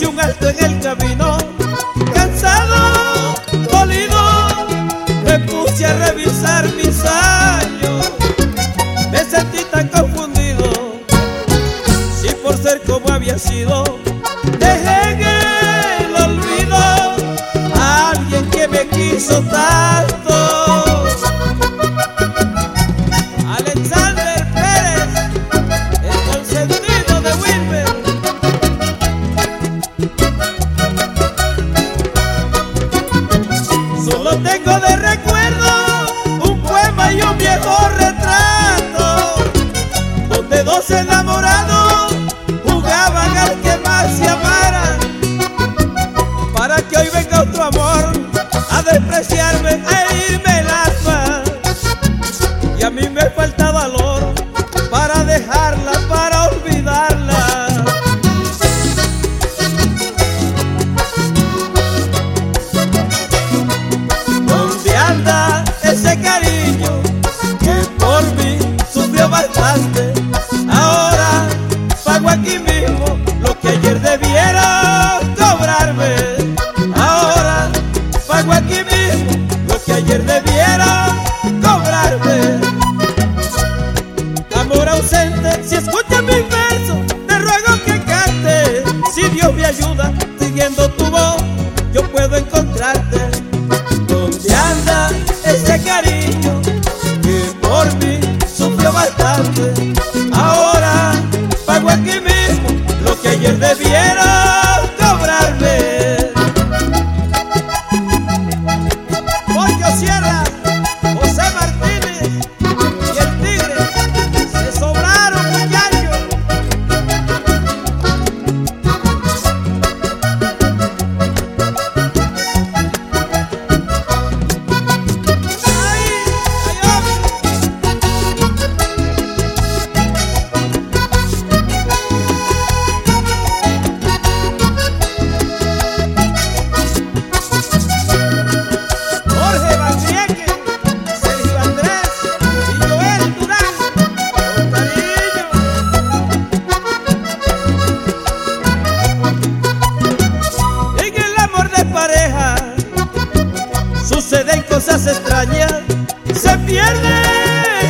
alto en el camino, cansado, dolido, me puse a revisar mis años. Me sentí tan confundido, si por ser como había sido, dejé en el olvido a alguien que me quiso tanto. Dos enamorados jugaban al que más se amara para que hoy venga otro amor a despreciarme, aquí mismo lo que ayer debiera cobrarme. Amor ausente, si escuchas mis versos, te ruego que cante. Si Dios me ayuda, siguiendo tu voz, yo puedo encontrarte. ¿Dónde anda ese cariño que por mí sufrió bastante?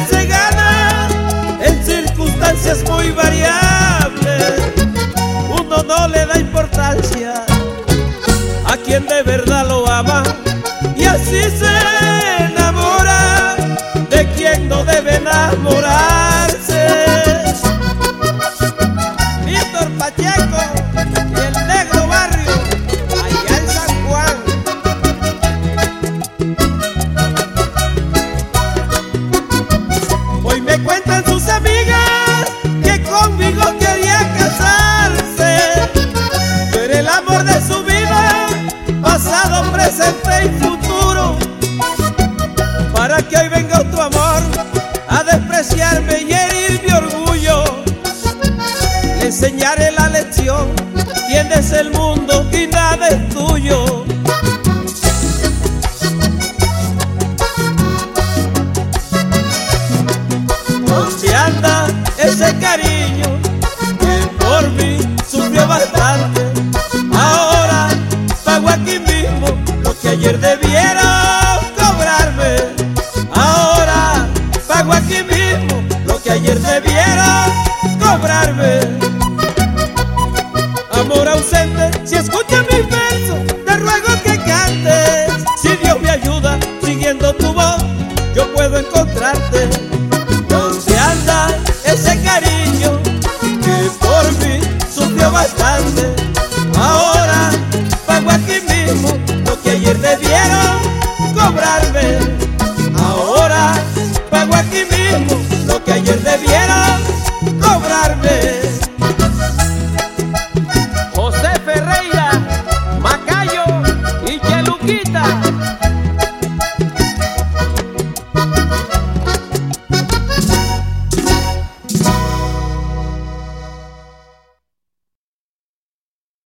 Se gana en circunstancias muy variables. Uno no le da importancia a quien de verdad lo ama y así se cuentan sus amigas que conmigo quería casarse. Yo el amor de su vida, pasado, presente y futuro. Para que hoy venga otro amor a despreciarme y herir mi orgullo. Le enseñaré la lección, tienes el mundo y nada es tuyo. Ayer debiera cobrarme. Ahora pago aquí mismo lo que ayer debiera cobrarme. Amor ausente, si escuchas mis versos, te ruego que cantes. Si Dios me ayuda, siguiendo tu voz, yo puedo encontrarte.